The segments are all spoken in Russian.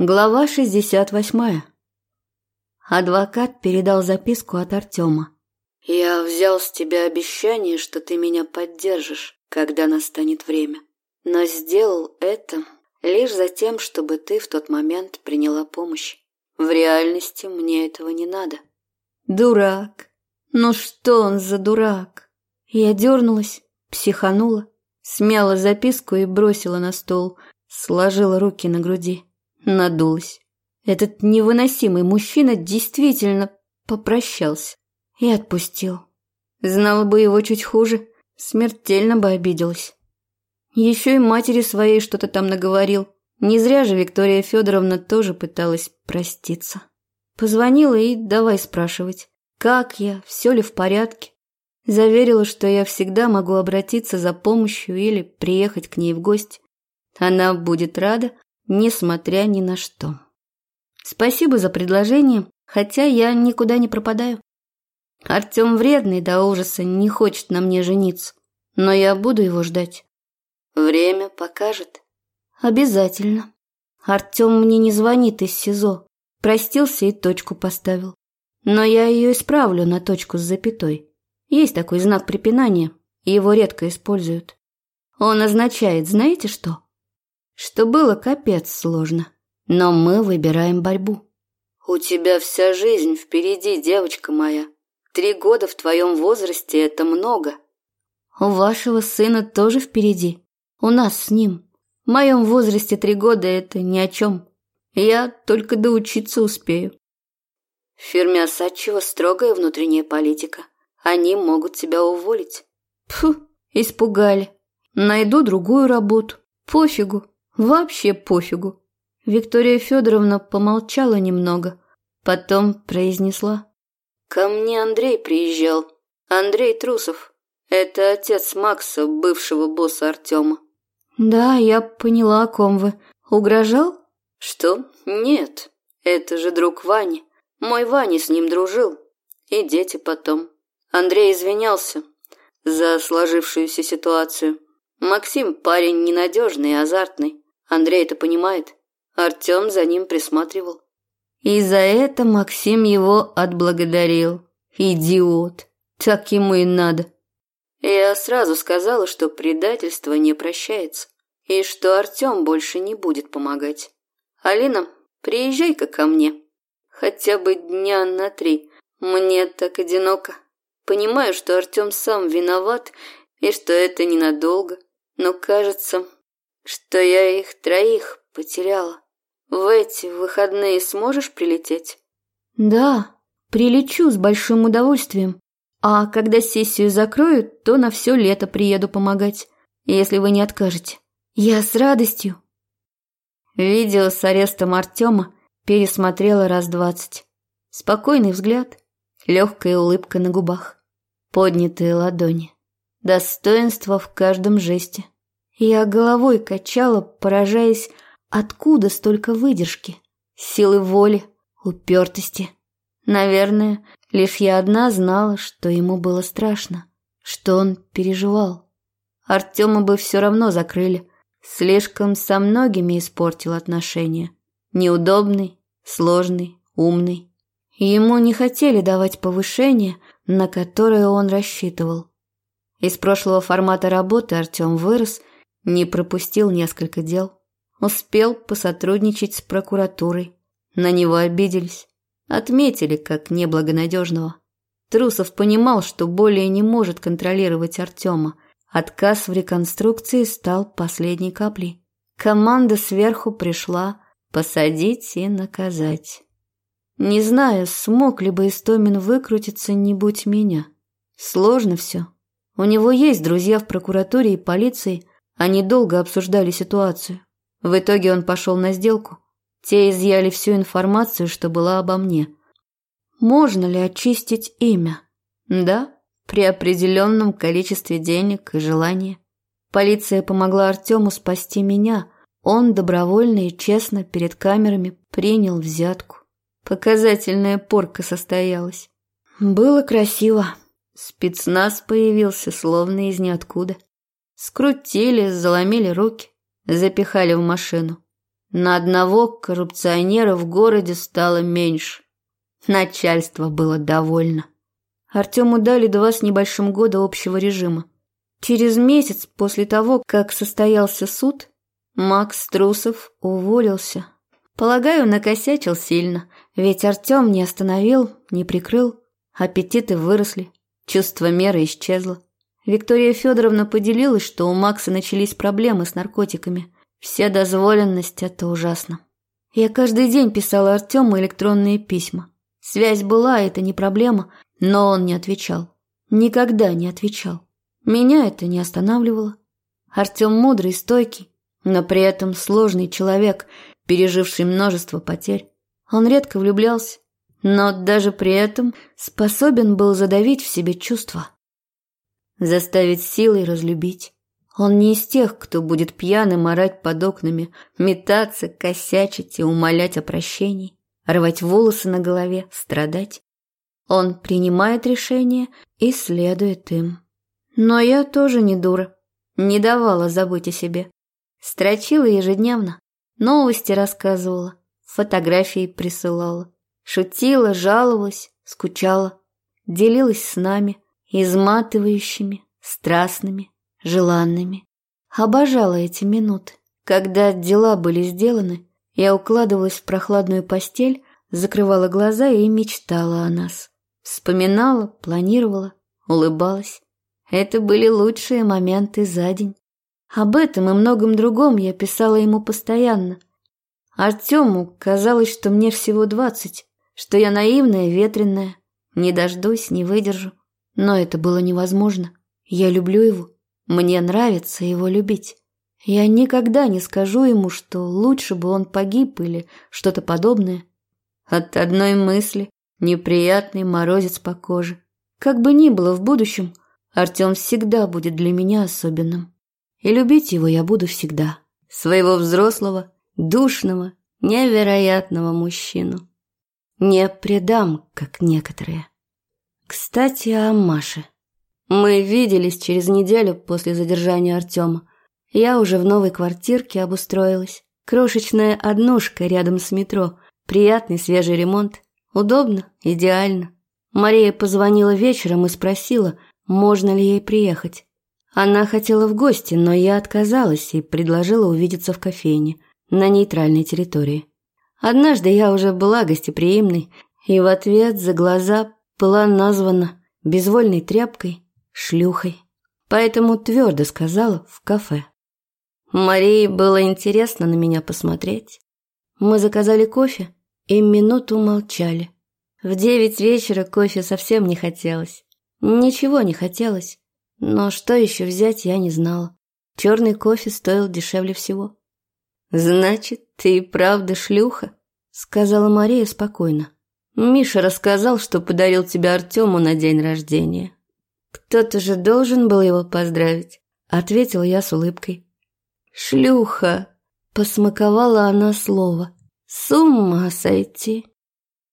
Глава 68. Адвокат передал записку от Артема. «Я взял с тебя обещание, что ты меня поддержишь, когда настанет время. Но сделал это лишь за тем, чтобы ты в тот момент приняла помощь. В реальности мне этого не надо». «Дурак! Ну что он за дурак?» Я дернулась, психанула, смяла записку и бросила на стол, сложила руки на груди. Надулась. Этот невыносимый мужчина действительно попрощался и отпустил. Знала бы его чуть хуже, смертельно бы обиделась. Еще и матери своей что-то там наговорил. Не зря же Виктория Федоровна тоже пыталась проститься. Позвонила и давай спрашивать, как я, все ли в порядке. Заверила, что я всегда могу обратиться за помощью или приехать к ней в гости. Она будет рада, несмотря ни на что. Спасибо за предложение, хотя я никуда не пропадаю. Артем вредный до ужаса, не хочет на мне жениться, но я буду его ждать. Время покажет. Обязательно. Артем мне не звонит из СИЗО, простился и точку поставил. Но я ее исправлю на точку с запятой. Есть такой знак препинания, его редко используют. Он означает, знаете что? Что было капец сложно. Но мы выбираем борьбу. У тебя вся жизнь впереди, девочка моя. Три года в твоем возрасте – это много. У вашего сына тоже впереди. У нас с ним. В моем возрасте три года – это ни о чем. Я только доучиться успею. В фирме Осадчева строгая внутренняя политика. Они могут тебя уволить. Фу, испугали. Найду другую работу. Пофигу. Вообще пофигу. Виктория Федоровна помолчала немного, потом произнесла. «Ко мне Андрей приезжал. Андрей Трусов. Это отец Макса, бывшего босса Артема». «Да, я поняла, о ком вы. Угрожал?» «Что? Нет. Это же друг Вани. Мой Ваня с ним дружил. И дети потом. Андрей извинялся за сложившуюся ситуацию. Максим парень ненадежный и азартный. Андрей это понимает. Артем за ним присматривал. И за это Максим его отблагодарил. Идиот. Так ему и надо. Я сразу сказала, что предательство не прощается. И что Артем больше не будет помогать. Алина, приезжай-ка ко мне. Хотя бы дня на три. Мне так одиноко. Понимаю, что Артем сам виноват и что это ненадолго. Но кажется, что я их троих потеряла. В эти выходные сможешь прилететь? Да, прилечу с большим удовольствием. А когда сессию закроют, то на все лето приеду помогать, если вы не откажете. Я с радостью. Видео с арестом Артема пересмотрела раз двадцать. Спокойный взгляд, легкая улыбка на губах, поднятые ладони, достоинство в каждом жесте. Я головой качала, поражаясь, откуда столько выдержки, силы воли, упертости. Наверное, лишь я одна знала, что ему было страшно, что он переживал. Артема бы все равно закрыли. Слишком со многими испортил отношения. Неудобный, сложный, умный. Ему не хотели давать повышение, на которое он рассчитывал. Из прошлого формата работы Артем вырос не пропустил несколько дел. Успел посотрудничать с прокуратурой. На него обиделись. Отметили как неблагонадежного. Трусов понимал, что более не может контролировать Артема. Отказ в реконструкции стал последней каплей. Команда сверху пришла посадить и наказать. Не знаю, смог ли бы Истомин выкрутиться, не будь меня. Сложно все. У него есть друзья в прокуратуре и полиции, они долго обсуждали ситуацию. В итоге он пошел на сделку. Те изъяли всю информацию, что была обо мне. Можно ли очистить имя? Да, при определенном количестве денег и желания. Полиция помогла Артему спасти меня. Он добровольно и честно перед камерами принял взятку. Показательная порка состоялась. Было красиво. Спецназ появился словно из ниоткуда. Скрутили, заломили руки, запихали в машину. на одного коррупционера в городе стало меньше. Начальство было довольно. Артему дали два с небольшим года общего режима. Через месяц после того, как состоялся суд, Макс Трусов уволился. Полагаю, накосячил сильно, ведь Артем не остановил, не прикрыл. Аппетиты выросли, чувство меры исчезло. Виктория Федоровна поделилась, что у Макса начались проблемы с наркотиками. Вся дозволенность – это ужасно. Я каждый день писала Артему электронные письма. Связь была, это не проблема, но он не отвечал. Никогда не отвечал. Меня это не останавливало. Артем мудрый, стойкий, но при этом сложный человек, переживший множество потерь. Он редко влюблялся, но даже при этом способен был задавить в себе чувства. Заставить силой разлюбить. Он не из тех, кто будет пьяным орать под окнами, метаться, косячить и умолять о прощении, рвать волосы на голове, страдать. Он принимает решения и следует им. Но я тоже не дура, не давала забыть о себе. Строчила ежедневно, новости рассказывала, фотографии присылала, шутила, жаловалась, скучала, делилась с нами, изматывающими, страстными, желанными. Обожала эти минуты. Когда дела были сделаны, я укладывалась в прохладную постель, закрывала глаза и мечтала о нас. Вспоминала, планировала, улыбалась. Это были лучшие моменты за день. Об этом и многом другом я писала ему постоянно. Артему казалось, что мне всего двадцать, что я наивная, ветреная, не дождусь, не выдержу. Но это было невозможно. Я люблю его. Мне нравится его любить. Я никогда не скажу ему, что лучше бы он погиб или что-то подобное. От одной мысли неприятный морозец по коже. Как бы ни было в будущем, Артем всегда будет для меня особенным. И любить его я буду всегда. Своего взрослого, душного, невероятного мужчину. Не предам, как некоторые. Кстати, о Маше. Мы виделись через неделю после задержания Артема. Я уже в новой квартирке обустроилась. Крошечная однушка рядом с метро. Приятный свежий ремонт. Удобно, идеально. Мария позвонила вечером и спросила, можно ли ей приехать. Она хотела в гости, но я отказалась и предложила увидеться в кофейне на нейтральной территории. Однажды я уже была гостеприимной, и в ответ за глаза была названа безвольной тряпкой, шлюхой. Поэтому твердо сказала в кафе. Марии было интересно на меня посмотреть. Мы заказали кофе и минуту молчали. В девять вечера кофе совсем не хотелось. Ничего не хотелось. Но что еще взять, я не знала. Черный кофе стоил дешевле всего. «Значит, ты и правда шлюха?» — сказала Мария спокойно. «Миша рассказал, что подарил тебя Артему на день рождения». «Кто-то же должен был его поздравить», — ответила я с улыбкой. «Шлюха!» — посмаковала она слово. «С ума сойти!»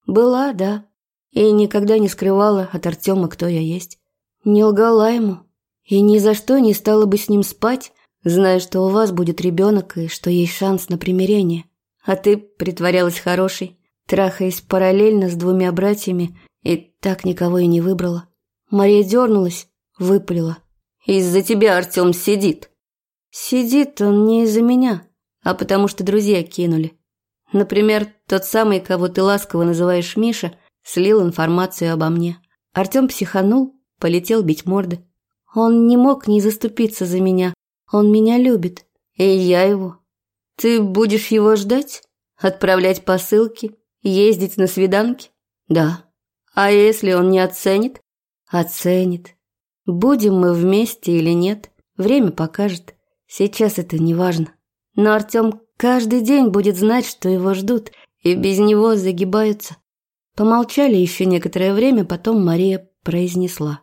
«Была, да, и никогда не скрывала от Артема, кто я есть. Не лгала ему, и ни за что не стала бы с ним спать, зная, что у вас будет ребенок и что есть шанс на примирение. А ты притворялась хорошей, трахаясь параллельно с двумя братьями, и так никого и не выбрала. Мария дернулась, выпалила. «Из-за тебя Артем сидит». «Сидит он не из-за меня, а потому что друзья кинули. Например, тот самый, кого ты ласково называешь Миша, слил информацию обо мне. Артем психанул, полетел бить морды. Он не мог не заступиться за меня. Он меня любит. И я его. Ты будешь его ждать? Отправлять посылки? Ездить на свиданки? Да. А если он не оценит? Оценит. Будем мы вместе или нет, время покажет. Сейчас это не важно. Но Артем каждый день будет знать, что его ждут, и без него загибаются. Помолчали еще некоторое время, потом Мария произнесла.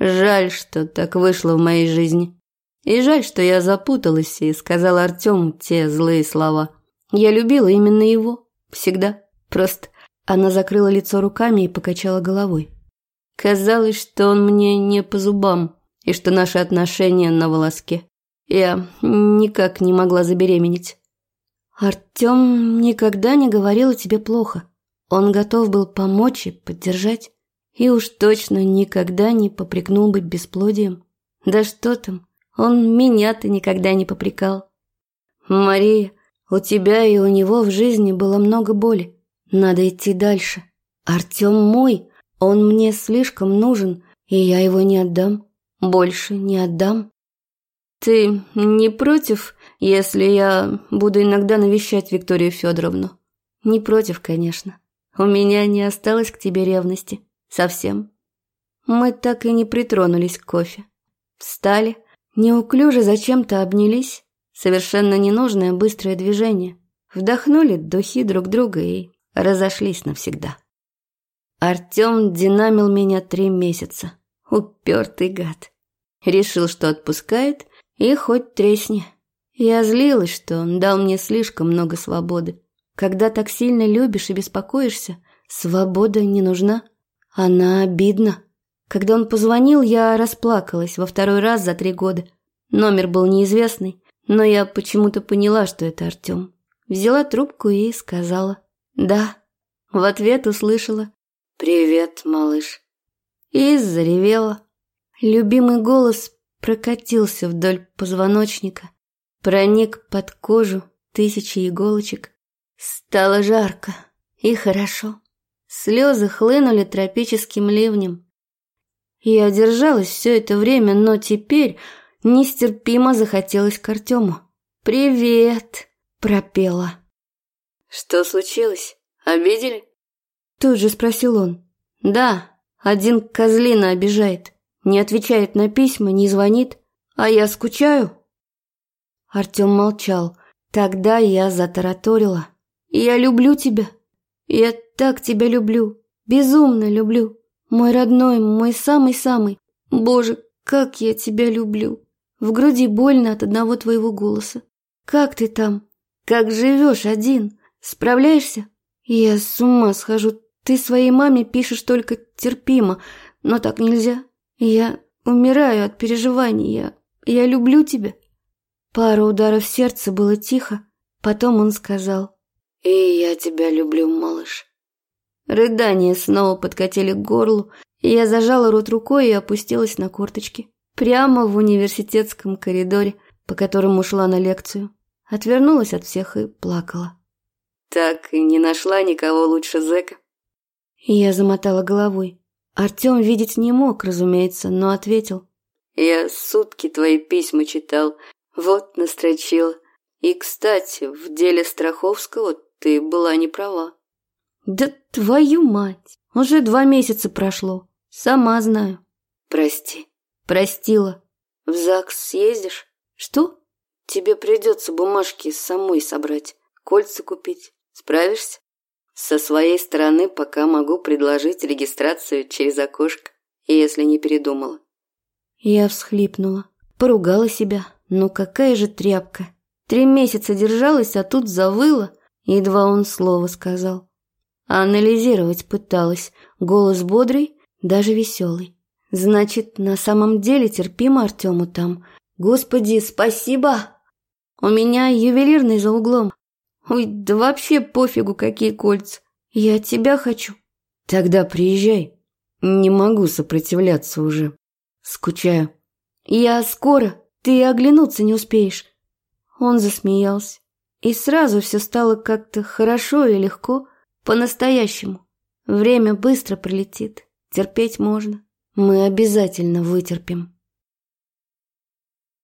Жаль, что так вышло в моей жизни. И жаль, что я запуталась и сказала Артему те злые слова. Я любила именно его. Всегда. Просто она закрыла лицо руками и покачала головой. Казалось, что он мне не по зубам, и что наши отношения на волоске. Я никак не могла забеременеть. Артем никогда не говорил о тебе плохо. Он готов был помочь и поддержать. И уж точно никогда не попрекнул быть бесплодием. Да что там, он меня-то никогда не попрекал. Мария, у тебя и у него в жизни было много боли. Надо идти дальше. Артем мой, он мне слишком нужен, и я его не отдам. Больше не отдам. Ты не против, если я буду иногда навещать Викторию Федоровну? Не против, конечно. У меня не осталось к тебе ревности. Совсем. Мы так и не притронулись к кофе. Встали, неуклюже зачем-то обнялись. Совершенно ненужное быстрое движение. Вдохнули духи друг друга и разошлись навсегда. Артем динамил меня три месяца. Упертый гад. Решил, что отпускает, и хоть тресни. Я злилась, что он дал мне слишком много свободы. Когда так сильно любишь и беспокоишься, свобода не нужна. Она обидна. Когда он позвонил, я расплакалась во второй раз за три года. Номер был неизвестный, но я почему-то поняла, что это Артем. Взяла трубку и сказала «Да». В ответ услышала «Привет, малыш». И заревела. Любимый голос прокатился вдоль позвоночника, проник под кожу тысячи иголочек. Стало жарко и хорошо. Слезы хлынули тропическим ливнем. Я держалась все это время, но теперь нестерпимо захотелось к Артему. «Привет!» – пропела. «Что случилось? Обидели?» Тут же спросил он. «Да, один козлина обижает. Не отвечает на письма, не звонит. А я скучаю?» Артем молчал. Тогда я затараторила. «Я люблю тебя. Я так тебя люблю, безумно люблю. Мой родной, мой самый-самый. Боже, как я тебя люблю. В груди больно от одного твоего голоса. Как ты там? Как живешь один? Справляешься? Я с ума схожу. Ты своей маме пишешь только терпимо, но так нельзя. Я умираю от переживаний. Я, я люблю тебя. Пару ударов сердца было тихо. Потом он сказал. «И я тебя люблю, малыш». Рыдания снова подкатили к горлу, и я зажала рот рукой и опустилась на корточки. Прямо в университетском коридоре, по которому шла на лекцию. Отвернулась от всех и плакала. «Так и не нашла никого лучше зэка?» Я замотала головой. Артем видеть не мог, разумеется, но ответил. «Я сутки твои письма читал, вот настрочила. И, кстати, в деле Страховского ты была не права. Да твою мать, уже два месяца прошло. Сама знаю. Прости. Простила. В ЗАГС съездишь? Что? Тебе придется бумажки самой собрать, кольца купить. Справишься? Со своей стороны пока могу предложить регистрацию через окошко, если не передумала. Я всхлипнула, поругала себя. Ну какая же тряпка. Три месяца держалась, а тут завыла. Едва он слово сказал. Анализировать пыталась. Голос бодрый, даже веселый. Значит, на самом деле терпимо Артему там. Господи, спасибо! У меня ювелирный за углом. Ой, да вообще пофигу, какие кольца. Я тебя хочу. Тогда приезжай. Не могу сопротивляться уже. Скучаю. Я скоро. Ты оглянуться не успеешь. Он засмеялся. И сразу все стало как-то хорошо и легко, по-настоящему. Время быстро пролетит, терпеть можно. Мы обязательно вытерпим.